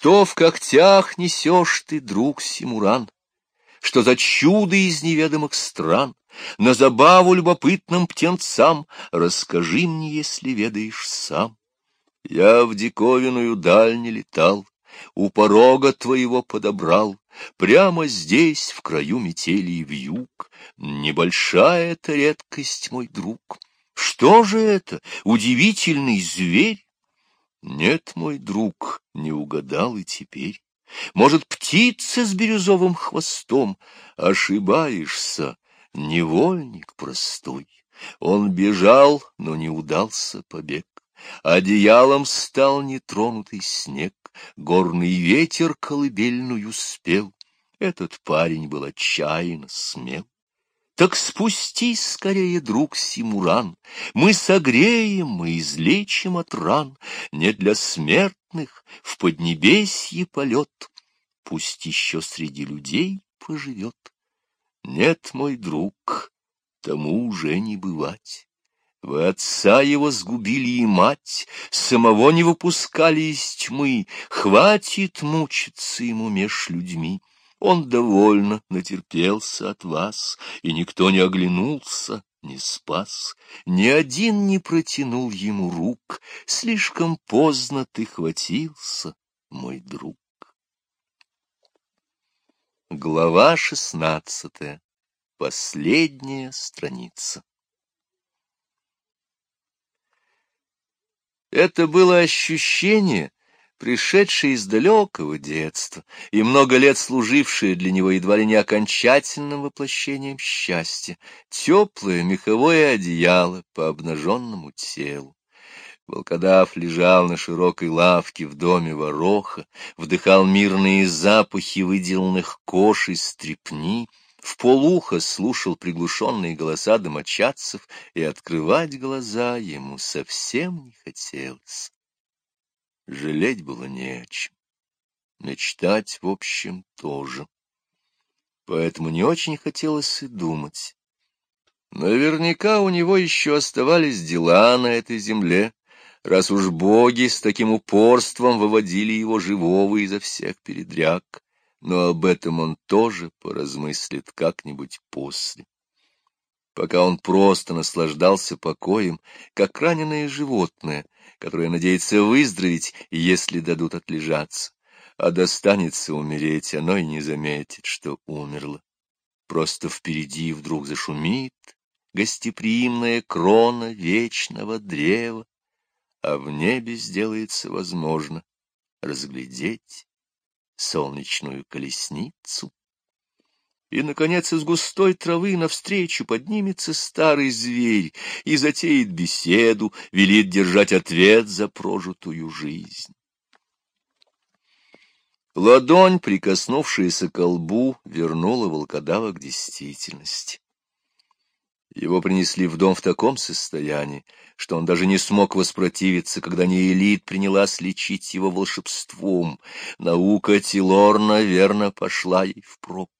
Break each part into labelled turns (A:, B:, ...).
A: Что в когтях несешь ты, друг Симуран? Что за чудо из неведомых стран? На забаву любопытным птенцам Расскажи мне, если ведаешь сам. Я в диковинную даль не летал, У порога твоего подобрал, Прямо здесь, в краю метели и вьюг, Небольшая это редкость, мой друг. Что же это, удивительный зверь? Нет, мой друг, не угадал и теперь. Может, птица с бирюзовым хвостом? Ошибаешься, невольник простой. Он бежал, но не удался побег. Одеялом стал нетронутый снег, Горный ветер колыбельную спел. Этот парень был отчаянно смел. Так спустись скорее, друг Симуран, Мы согреем, мы излечим от ран, Не для смертных в поднебесье полет, Пусть еще среди людей поживет. Нет, мой друг, тому уже не бывать. Вы отца его сгубили и мать, Самого не выпускали из тьмы, Хватит мучиться ему меж людьми. Он довольно натерпелся от вас, и никто не оглянулся, не спас. Ни один не протянул ему рук, слишком поздно ты хватился, мой друг. Глава шестнадцатая. Последняя страница. Это было ощущение, пришедшее из далекого детства и много лет служившее для него едва ли не окончательным воплощением счастья, теплое меховое одеяло по обнаженному телу. Волкодав лежал на широкой лавке в доме вороха, вдыхал мирные запахи выделанных кош и стрепни, в полухо слушал приглушенные голоса домочадцев, и открывать глаза ему совсем не хотелось. Жалеть было не о чем. Мечтать, в общем, тоже. Поэтому не очень хотелось и думать. Наверняка у него еще оставались дела на этой земле, раз уж боги с таким упорством выводили его живого изо всех передряг, но об этом он тоже поразмыслит как-нибудь после пока он просто наслаждался покоем, как раненое животное, которое надеется выздороветь, если дадут отлежаться, а достанется умереть, оно и не заметит, что умерло. Просто впереди вдруг зашумит гостеприимная крона вечного древа, а в небе сделается возможно разглядеть солнечную колесницу и, наконец, из густой травы навстречу поднимется старый зверь и затеет беседу, велит держать ответ за прожитую жизнь. Ладонь, прикоснувшаяся к лбу, вернула волкодава к действительности. Его принесли в дом в таком состоянии, что он даже не смог воспротивиться, когда неэлит принялась лечить его волшебством. Наука Тилорна верно пошла ей впрок.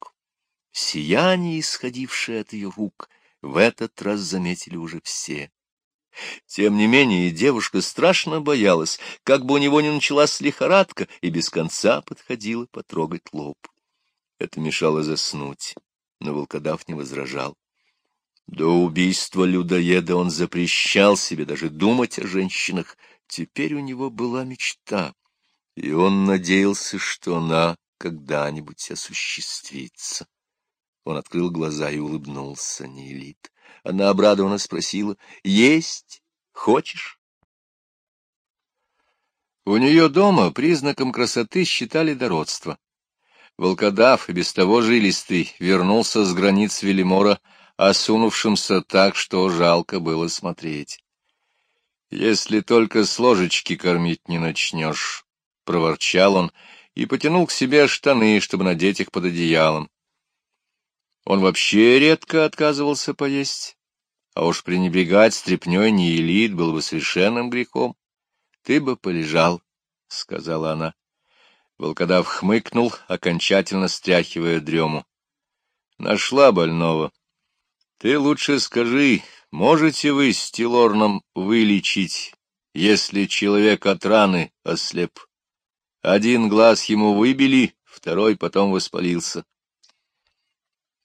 A: Сияние, исходившее от ее рук, в этот раз заметили уже все. Тем не менее, девушка страшно боялась, как бы у него не началась лихорадка, и без конца подходила потрогать лоб. Это мешало заснуть, но волкодав не возражал. До убийства людоеда он запрещал себе даже думать о женщинах. Теперь у него была мечта, и он надеялся, что она когда-нибудь осуществится. Он открыл глаза и улыбнулся, Нейлит. Она обрадованно спросила, «Есть? Хочешь?» У нее дома признаком красоты считали дородство. Волкодав, без того жилистый, вернулся с границ Велимора, осунувшимся так, что жалко было смотреть. «Если только с ложечки кормить не начнешь», — проворчал он и потянул к себе штаны, чтобы надеть их под одеялом. Он вообще редко отказывался поесть, а уж пренебрегать стряпнёй не элит был бы совершенным грехом. — Ты бы полежал, — сказала она. Волкодав хмыкнул, окончательно стряхивая дрему. — Нашла больного. — Ты лучше скажи, можете вы с Тилорном вылечить, если человек от раны ослеп? Один глаз ему выбили, второй потом воспалился.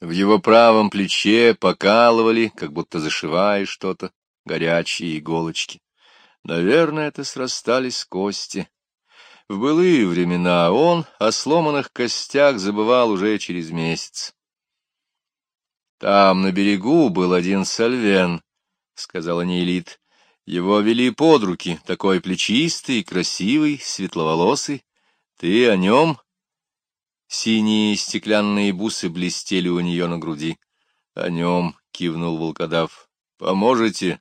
A: В его правом плече покалывали, как будто зашивая что-то, горячие иголочки. Наверное, это срастались кости. В былые времена он о сломанных костях забывал уже через месяц. Там, на берегу, был один сальвен, — сказала Нейлит. Его вели под руки, такой плечистый, красивый, светловолосый. Ты о нем? Синие стеклянные бусы блестели у нее на груди. О нем кивнул волкодав. Поможете?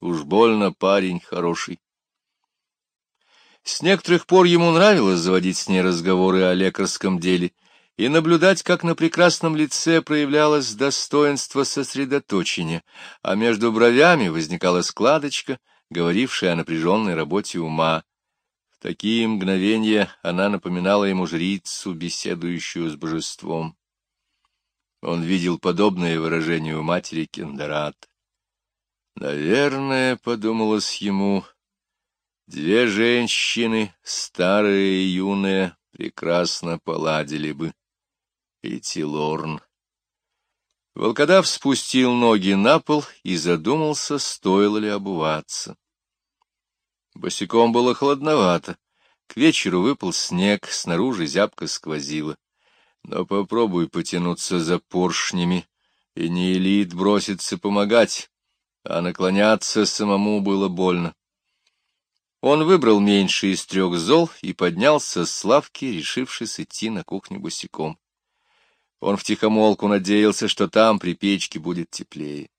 A: Уж больно парень хороший. С некоторых пор ему нравилось заводить с ней разговоры о лекарском деле и наблюдать, как на прекрасном лице проявлялось достоинство сосредоточения, а между бровями возникала складочка, говорившая о напряженной работе ума. Такие мгновения она напоминала ему жрицу, беседующую с божеством. Он видел подобное выражение у матери Кендарат. Наверное, подумалось ему, две женщины, старая и юная, прекрасно поладили бы и Тилорн. Волкодав спустил ноги на пол и задумался, стоило ли обуваться. Босиком было холодновато. К вечеру выпал снег, снаружи зябко сквозило. Но попробуй потянуться за поршнями, и не элит бросится помогать, а наклоняться самому было больно. Он выбрал меньший из трех зол и поднялся с лавки, решившись идти на кухню босиком. Он втихомолку надеялся, что там при печке будет теплее.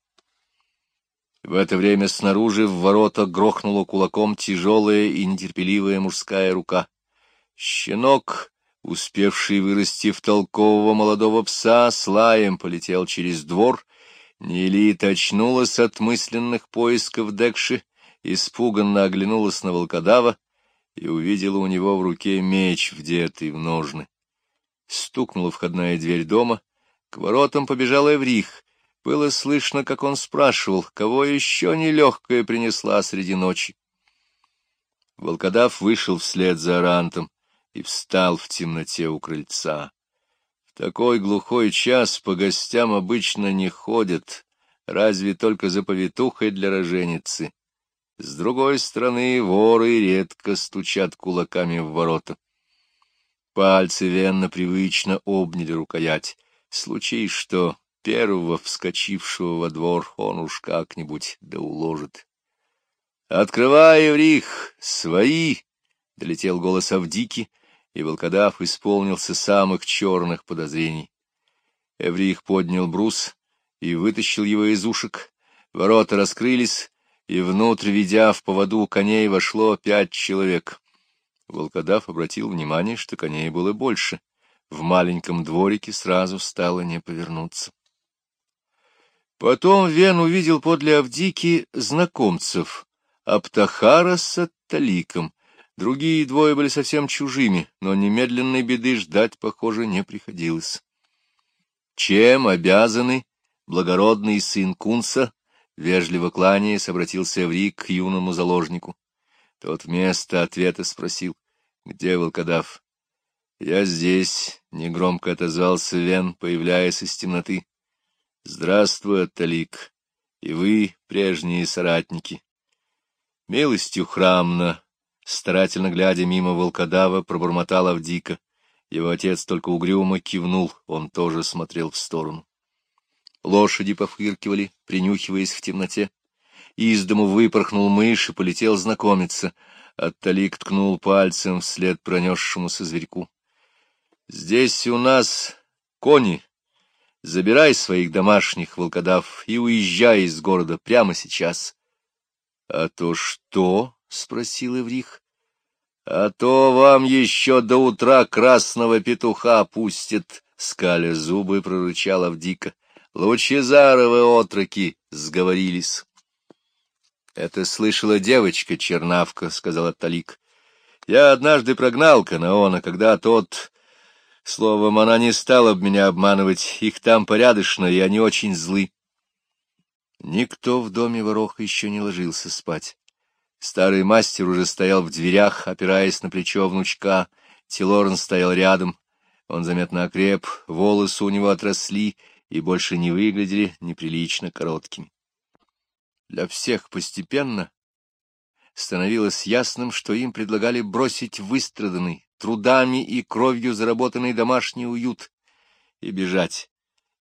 A: В это время снаружи в ворота грохнула кулаком тяжелая и нетерпеливая мужская рука. Щенок, успевший вырасти в толкового молодого пса, с лаем полетел через двор. Нелит очнулась от мысленных поисков Декши, испуганно оглянулась на волкодава и увидела у него в руке меч, вдетый в ножны. Стукнула входная дверь дома. К воротам побежал Эврих. Было слышно, как он спрашивал, кого еще нелегкая принесла среди ночи. Волкодав вышел вслед за Арантом и встал в темноте у крыльца. В такой глухой час по гостям обычно не ходят, разве только за повитухой для роженицы. С другой стороны, воры редко стучат кулаками в ворота. Пальцы венно привычно обняли рукоять. Случай, что первого вскочившего во двор он уж как-нибудь да уложит. «Открывай, Еврих! Свои!» — долетел голос Авдики, и волкодав исполнился самых черных подозрений. Эврих поднял брус и вытащил его из ушек. Ворота раскрылись, и внутрь, ведя в поводу коней, вошло пять человек. Волкодав обратил внимание, что коней было больше. В маленьком дворике сразу стало не повернуться. Потом Вен увидел подле Авдики знакомцев, Аптахара с Атталиком. Другие двое были совсем чужими, но немедленной беды ждать, похоже, не приходилось. Чем обязаны благородный сын Кунса, вежливо кланяясь, обратился Эврик к юному заложнику. Тот вместо ответа спросил, где волкодав? — Я здесь, — негромко отозвался Вен, появляясь из темноты. — Здравствуй, Талик, и вы, прежние соратники. Милостью храмно, старательно глядя мимо волкодава, пробормотал Авдика. Его отец только угрюмо кивнул, он тоже смотрел в сторону. Лошади пофыркивали, принюхиваясь в темноте. Из дому выпорхнул мышь и полетел знакомиться. Отталик ткнул пальцем вслед пронесшемуся зверьку. — Здесь у нас кони. Забирай своих домашних волкодав и уезжай из города прямо сейчас. — А то что? — спросил Эврих. — А то вам еще до утра красного петуха пустят, — скаля зубы прорычал Авдика. Лучезаровы отроки сговорились. — Это слышала девочка Чернавка, — сказала Талик. — Я однажды прогнал Канаона, когда тот... Словом, она не стала бы меня обманывать, их там порядочно, и они очень злы. Никто в доме вороха еще не ложился спать. Старый мастер уже стоял в дверях, опираясь на плечо внучка, Тилорн стоял рядом. Он заметно окреп, волосы у него отросли и больше не выглядели неприлично короткими. Для всех постепенно становилось ясным, что им предлагали бросить выстраданный, трудами и кровью заработанный домашний уют и бежать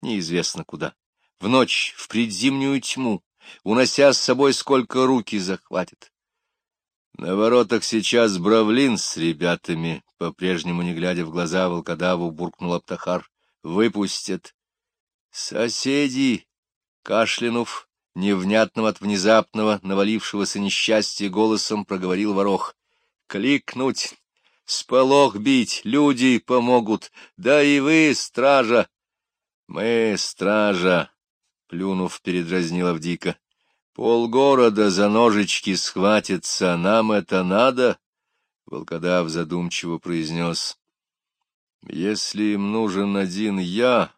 A: неизвестно куда, в ночь, в предзимнюю тьму, унося с собой сколько руки захватит. На воротах сейчас Бравлин с ребятами, по-прежнему не глядя в глаза волкодаву, буркнул Аптахар. Выпустят. Соседи, кашлянув, невнятным от внезапного навалившегося несчастья голосом проговорил ворох. Кликнуть, сполох бить, люди помогут, да и вы, стража. Мы, стража, плюнув, передразнил Авдика. Полгорода за ножички схватится, нам это надо? Волкодав задумчиво произнес. Если им нужен один я,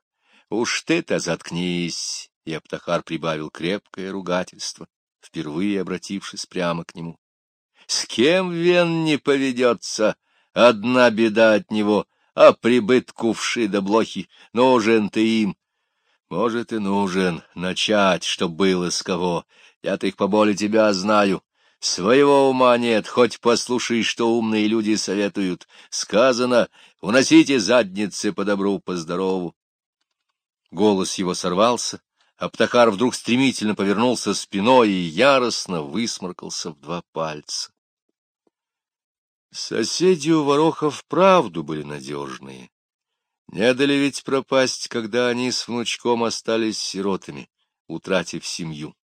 A: уж ты-то заткнись. И Аптахар прибавил крепкое ругательство, впервые обратившись прямо к нему. С кем Вен не поведется? Одна беда от него, а прибытку вши да блохи. Нужен ты им. Может, и нужен начать, чтоб было с кого. Я-то их поболе тебя знаю. Своего ума нет, хоть послушай, что умные люди советуют. Сказано, уносите задницы по добру, по здорову. Голос его сорвался, а Птахар вдруг стремительно повернулся спиной и яростно высморкался в два пальца. Соседи у Ворохов правду были надежные. Не дали ведь пропасть, когда они с внучком остались сиротами, утратив семью.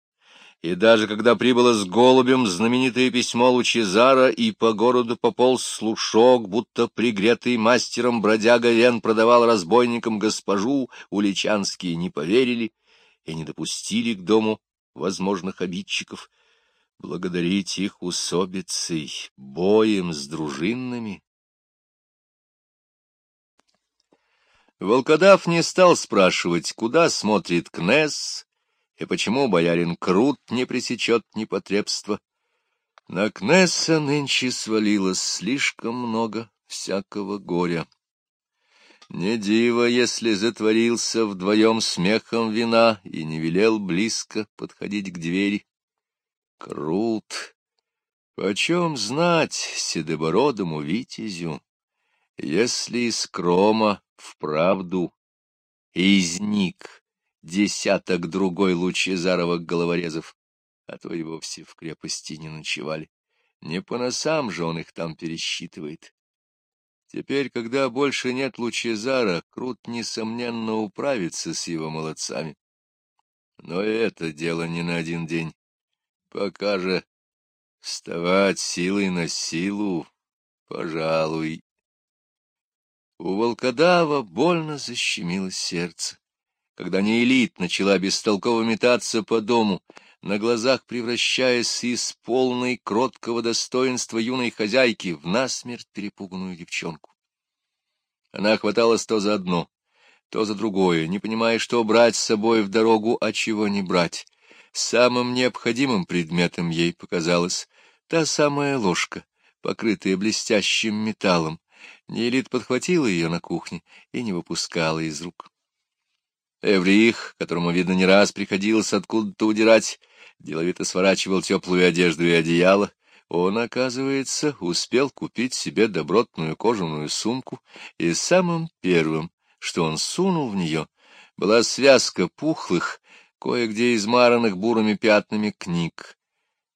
A: И даже когда прибыло с голубем знаменитое письмо Лучезара, и по городу пополз слушок, будто пригретый мастером бродяга Вен продавал разбойникам госпожу, уличанские не поверили и не допустили к дому возможных обидчиков. Благодарить их усобицей, боем с дружинными. Волкодав не стал спрашивать, куда смотрит Кнесс, и почему боярин Крут не пресечет непотребства. На Кнесса нынче свалилось слишком много всякого горя. Не диво, если затворился вдвоем смехом вина и не велел близко подходить к двери. Крут! Почем знать седобородому витязю, если из крома вправду изник десяток другой лучезаровых головорезов, а то и вовсе в крепости не ночевали. Не по носам же он их там пересчитывает. Теперь, когда больше нет Лучезара, Крут, несомненно, управится с его молодцами. Но это дело не на один день. Пока же вставать силой на силу, пожалуй. У волкодава больно защемило сердце когда Неэлит начала бестолково метаться по дому, на глазах превращаясь из полной кроткого достоинства юной хозяйки в насмерть перепуганную девчонку. Она хваталась то за одно, то за другое, не понимая, что брать с собой в дорогу, а чего не брать. Самым необходимым предметом ей показалась та самая ложка, покрытая блестящим металлом. Неэлит подхватила ее на кухне и не выпускала из рук. Эврих, которому, видно, не раз приходилось откуда-то удирать, деловито сворачивал теплую одежду и одеяло. Он, оказывается, успел купить себе добротную кожаную сумку, и самым первым, что он сунул в нее, была связка пухлых, кое-где измаранных бурыми пятнами книг.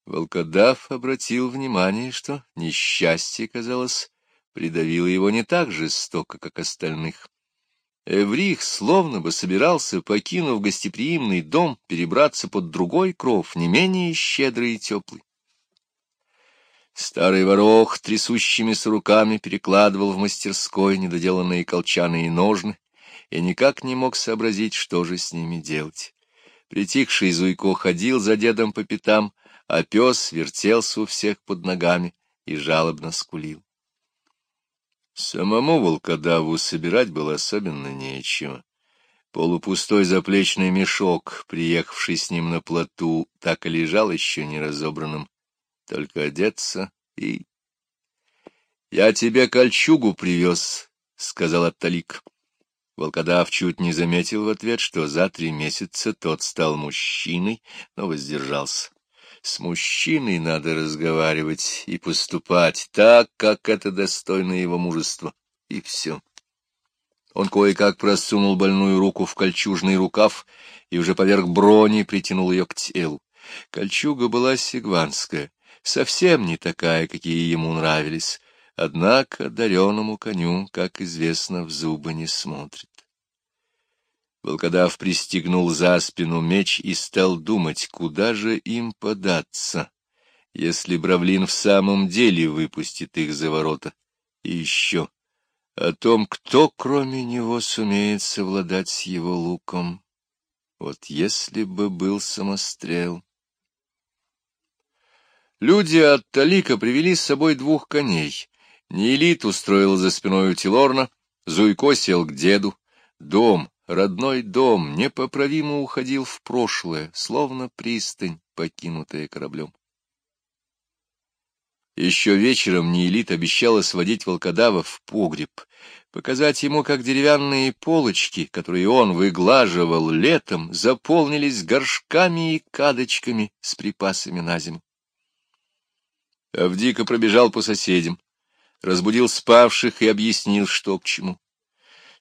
A: Волкодав обратил внимание, что несчастье, казалось, придавило его не так жестоко, как остальных. Эврих словно бы собирался, покинув гостеприимный дом, перебраться под другой кров, не менее щедрый и теплый. Старый ворох трясущимися руками перекладывал в мастерской недоделанные колчаны и ножны, и никак не мог сообразить, что же с ними делать. Притихший Зуйко ходил за дедом по пятам, а пес вертелся у всех под ногами и жалобно скулил. Самому волкодаву собирать было особенно нечего. Полупустой заплечный мешок, приехавший с ним на плоту, так и лежал еще неразобранным. Только одеться и... — Я тебе кольчугу привез, — сказал Отталик. Волкодав чуть не заметил в ответ, что за три месяца тот стал мужчиной, но воздержался. С мужчиной надо разговаривать и поступать так, как это достойно его мужества, и все. Он кое-как просунул больную руку в кольчужный рукав и уже поверх брони притянул ее к телу. Кольчуга была сигванская, совсем не такая, какие ему нравились, однако дареному коню, как известно, в зубы не смотрит. Волкодав пристегнул за спину меч и стал думать, куда же им податься, если Бравлин в самом деле выпустит их за ворота. И еще о том, кто кроме него сумеет совладать с его луком. Вот если бы был самострел. Люди от Талика привели с собой двух коней. Неэлит устроил за спиной у Тилорна, Зуйко сел к деду. Дом, родной дом, непоправимо уходил в прошлое, словно пристань, покинутая кораблем. Еще вечером Неэлит обещала сводить волкодава в погреб, показать ему, как деревянные полочки, которые он выглаживал летом, заполнились горшками и кадочками с припасами на зиму. Авдика пробежал по соседям, разбудил спавших и объяснил, что к чему.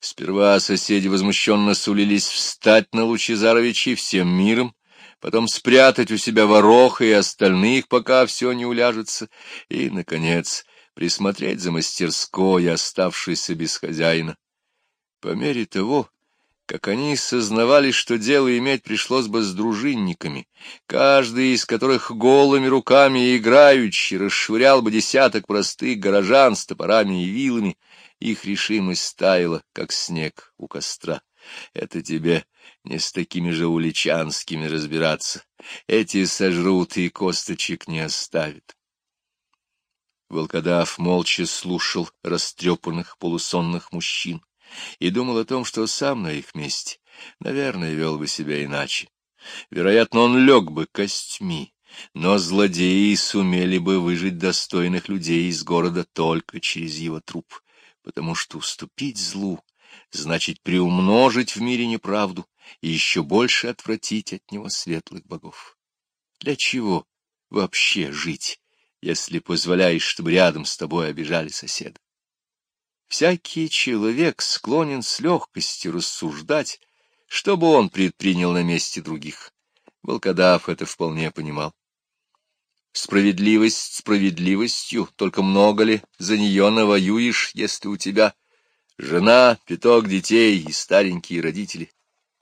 A: Сперва соседи возмущенно сулились встать на Лучезаровичи всем миром, потом спрятать у себя вороха и остальных, пока все не уляжется, и, наконец, присмотреть за мастерской, оставшейся без хозяина. По мере того, как они сознавали, что дело иметь пришлось бы с дружинниками, каждый из которых голыми руками играючи расшвырял бы десяток простых горожан с топорами и вилами, их решимость стаяла, как снег у костра. Это тебе не с такими же уличанскими разбираться. Эти сожрут и косточек не оставят. Волкодав молча слушал растрепанных полусонных мужчин и думал о том, что сам на их месте, наверное, вел бы себя иначе. Вероятно, он лег бы костьми, но злодеи сумели бы выжить достойных людей из города только через его труп, потому что уступить злу значит приумножить в мире неправду и еще больше отвратить от него светлых богов. Для чего вообще жить, если позволяешь, чтобы рядом с тобой обижали соседа? Всякий человек склонен с легкостью рассуждать, что бы он предпринял на месте других. Волкодав это вполне понимал. Справедливость справедливостью, только много ли за нее навоюешь, если у тебя Жена, пяток детей и старенькие родители,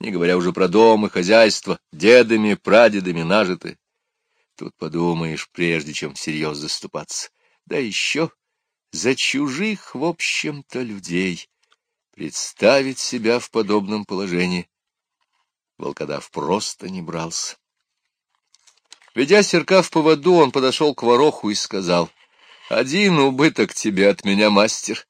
A: не говоря уже про дом и хозяйство, дедами, прадедами нажиты. Тут подумаешь, прежде чем всерьез заступаться. Да еще за чужих, в общем-то, людей. Представить себя в подобном положении волкодав просто не брался. Ведя серка в поводу, он подошел к вороху и сказал, «Один убыток тебе от меня, мастер.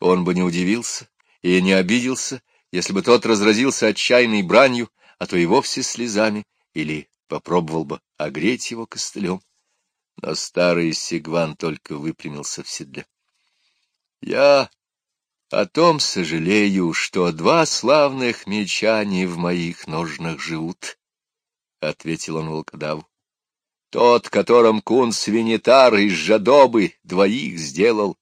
A: Он бы не удивился и не обиделся, если бы тот разразился отчаянной бранью, а то и вовсе слезами, или попробовал бы огреть его костылем. Но старый Сигван только выпрямился в седле. — Я о том сожалею, что два славных меча не в моих ножнах живут, — ответил он волкодаву. — Тот, которым кун свинитар из жадобы двоих сделал,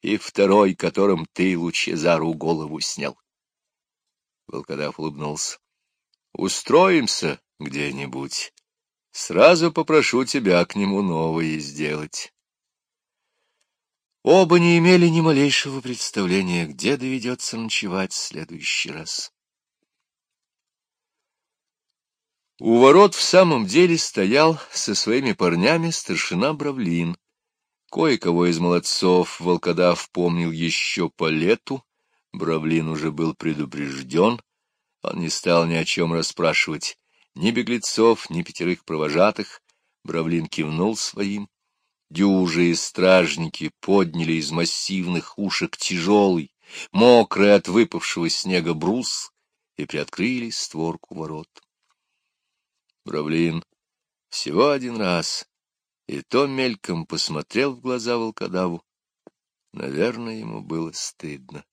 A: и второй, которым ты Лучезару голову снял. Волкодав улыбнулся. — Устроимся где-нибудь. Сразу попрошу тебя к нему новые сделать. Оба не имели ни малейшего представления, где доведется ночевать в следующий раз. У ворот в самом деле стоял со своими парнями старшина Бравлин, Кое-кого из молодцов волкодав помнил еще по лету, Бравлин уже был предупрежден, он не стал ни о чем расспрашивать, ни беглецов, ни пятерых провожатых, Бравлин кивнул своим. Дюжие стражники подняли из массивных ушек тяжелый, мокрый от выпавшего снега брус и приоткрыли створку ворот. Бравлин всего один раз и то мельком посмотрел в глаза волкодаву Наверное, ему было стыдно.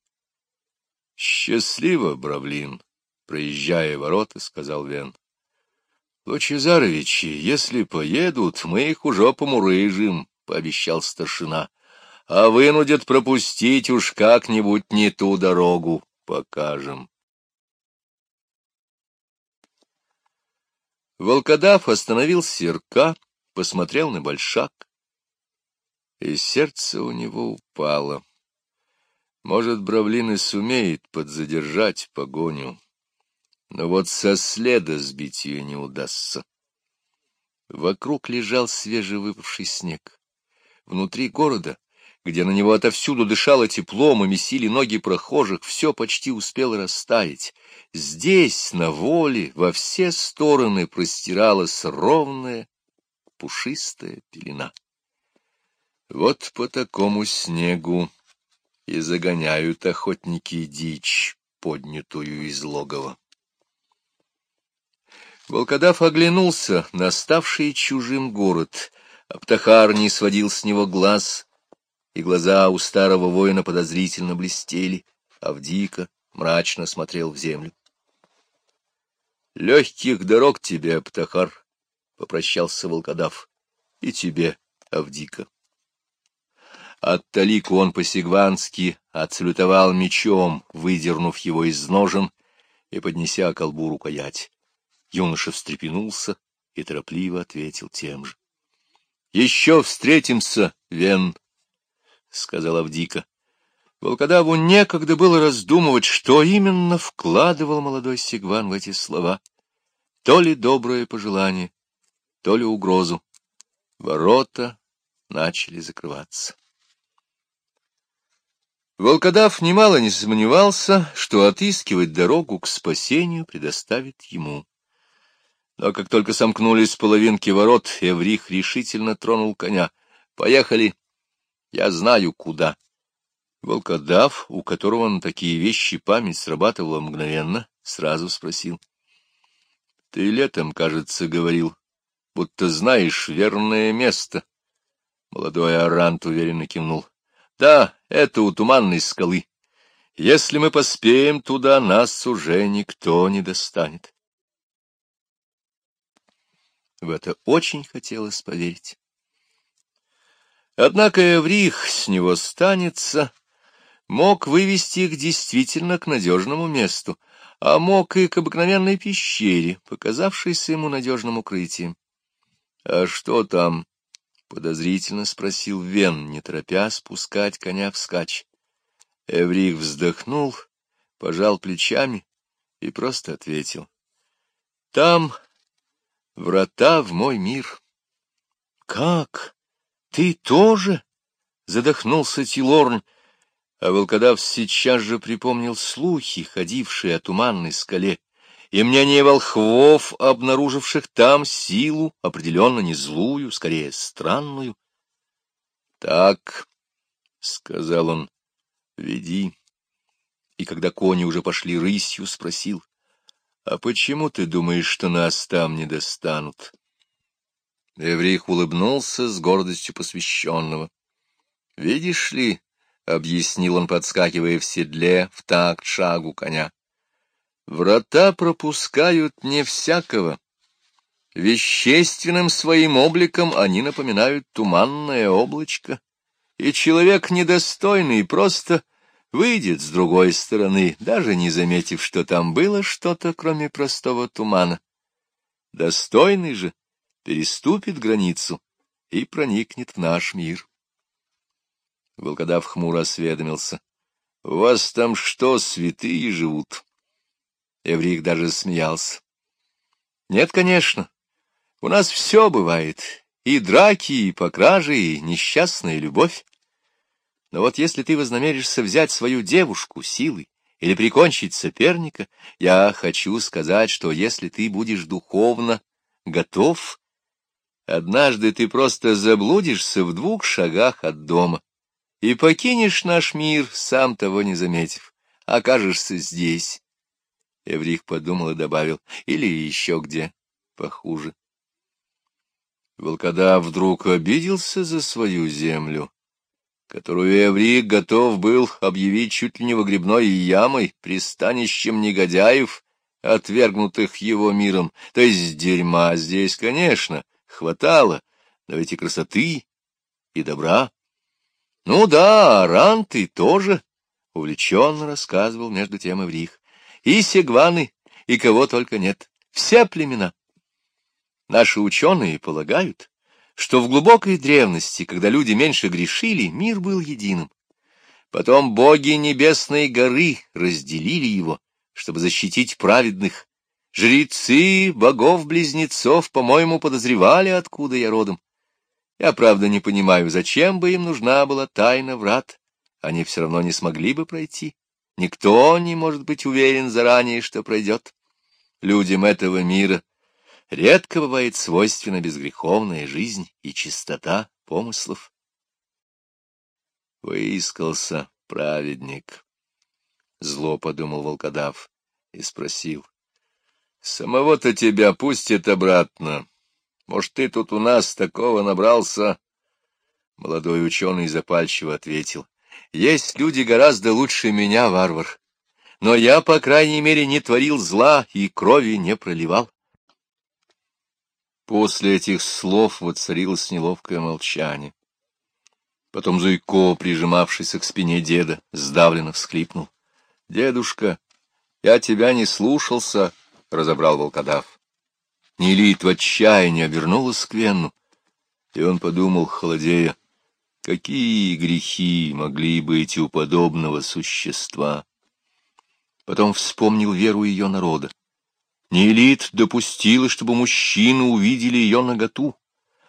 A: — Счастливо, Бравлин, — проезжая ворота, сказал Вен. — Лучезаровичи, если поедут, мы их уже помурыжим, — пообещал старшина. — А вынудят пропустить уж как-нибудь не ту дорогу покажем. Волкодав остановил серка, посмотрел на большак, и сердце у него упало. Может, Бравлин и сумеет подзадержать погоню, но вот со следа сбить ее не удастся. Вокруг лежал свежевыпавший снег. Внутри города, где на него отовсюду дышало теплом и месили ноги прохожих, все почти успело растаять. Здесь, на воле, во все стороны простиралась ровная пушистая пелена. Вот по такому снегу и загоняют охотники дичь, поднятую из логова. Волкодав оглянулся на ставший чужим город. Аптахар не сводил с него глаз, и глаза у старого воина подозрительно блестели, а Авдика мрачно смотрел в землю. — Легких дорог тебе, Аптахар, — попрощался волкодав, — и тебе, Авдика. От талику он по-сигвански отсалютовал мечом, выдернув его из ножен и поднеся колбу рукоять. Юноша встрепенулся и торопливо ответил тем же. — Еще встретимся, Вен, — сказал Авдика. Волкодаву некогда было раздумывать, что именно вкладывал молодой Сигван в эти слова. То ли доброе пожелание, то ли угрозу. Ворота начали закрываться. Волкодав немало не сомневался, что отыскивать дорогу к спасению предоставит ему. Но как только сомкнулись половинки ворот, Эврих решительно тронул коня. «Поехали! Я знаю, куда!» Волкодав, у которого на такие вещи память срабатывала мгновенно, сразу спросил. — Ты летом, кажется, говорил, будто знаешь верное место. Молодой Арант уверенно кивнул. — Да, это у туманной скалы. Если мы поспеем туда, нас уже никто не достанет. В это очень хотелось поверить. Однако Эврих с него станется, мог вывести их действительно к надежному месту, а мог и к обыкновенной пещере, показавшейся ему надежным укрытием. — А что там? — подозрительно спросил Вен, не торопя спускать коня вскачь. Эврих вздохнул, пожал плечами и просто ответил. — Там Врата в мой мир. Как? Ты тоже? Задохнулся Тилорн, а волкодав сейчас же припомнил слухи, ходившие о туманной скале, и мнение волхвов, обнаруживших там силу, определенно не злую, скорее странную. — Так, — сказал он, — веди. И когда кони уже пошли рысью, спросил, а почему ты думаешь, что нас там не достанут? Эврих улыбнулся с гордостью посвященного. — Видишь ли, — объяснил он, подскакивая в седле в такт шагу коня, — врата пропускают не всякого. Вещественным своим обликом они напоминают туманное облачко, и человек недостойный просто выйдет с другой стороны, даже не заметив, что там было что-то, кроме простого тумана. Достойный же переступит границу и проникнет в наш мир. Волкодав хмуро осведомился. — У вас там что, святые живут? Эврик даже смеялся. — Нет, конечно. У нас все бывает. И драки, и покражи, и несчастная любовь. Но вот если ты вознамеришься взять свою девушку силой или прикончить соперника, я хочу сказать, что если ты будешь духовно готов, однажды ты просто заблудишься в двух шагах от дома и покинешь наш мир, сам того не заметив, окажешься здесь. Эврих подумал и добавил, или еще где, похуже. Волкодав вдруг обиделся за свою землю которую Эврик готов был объявить чуть ли не выгребной ямой, пристанищем негодяев, отвергнутых его миром. То есть дерьма здесь, конечно, хватало, но ведь и красоты, и добра. Ну да, Ранты тоже, — увлеченно рассказывал между тем Эврих. И сегваны, и кого только нет, все племена. Наши ученые полагают, что в глубокой древности, когда люди меньше грешили, мир был единым. Потом боги небесной горы разделили его, чтобы защитить праведных. Жрецы богов-близнецов, по-моему, подозревали, откуда я родом. Я, правда, не понимаю, зачем бы им нужна была тайна врат. Они все равно не смогли бы пройти. Никто не может быть уверен заранее, что пройдет. Людям этого мира редко бывает свойственна безгреховная жизнь и чистота помыслов. Выискался праведник. Зло подумал волкодав и спросил. — Самого-то тебя пустят обратно. Может, ты тут у нас такого набрался? Молодой ученый запальчиво ответил. — Есть люди гораздо лучше меня, варвар. Но я, по крайней мере, не творил зла и крови не проливал. После этих слов воцарилось неловкое молчание. Потом Зуйко, прижимавшийся к спине деда, сдавленно всхлипнул. — Дедушка, я тебя не слушался, — разобрал волкодав. Нелит в отчаянии обернулась к Венну, и он подумал, холодея, какие грехи могли быть у подобного существа. Потом вспомнил веру ее народа. Неэлит допустила, чтобы мужчины увидели ее наготу.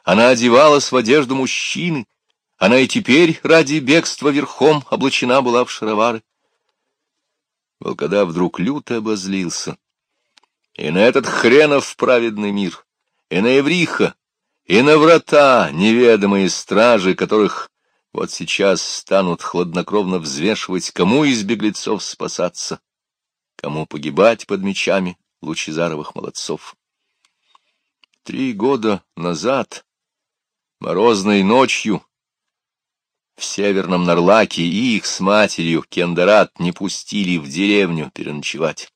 A: Она одевалась в одежду мужчины. Она и теперь ради бегства верхом облачена была в шаровары. Волкодав вдруг люто обозлился. И на этот хренов праведный мир, и на Евриха, и на врата неведомые стражи, которых вот сейчас станут хладнокровно взвешивать, кому из беглецов спасаться, кому погибать под мечами лучезаровых молодцов. Три года назад, морозной ночью, в северном Нарлаке их с матерью Кендарат не пустили в деревню переночевать.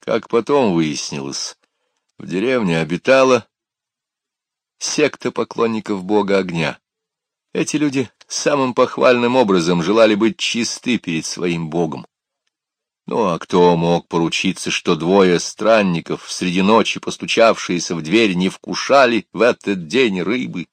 A: Как потом выяснилось, в деревне обитала секта поклонников бога огня. Эти люди самым похвальным образом желали быть чисты перед своим богом. Ну а кто мог поручиться, что двое странников, среди ночи постучавшиеся в дверь, не вкушали в этот день рыбы?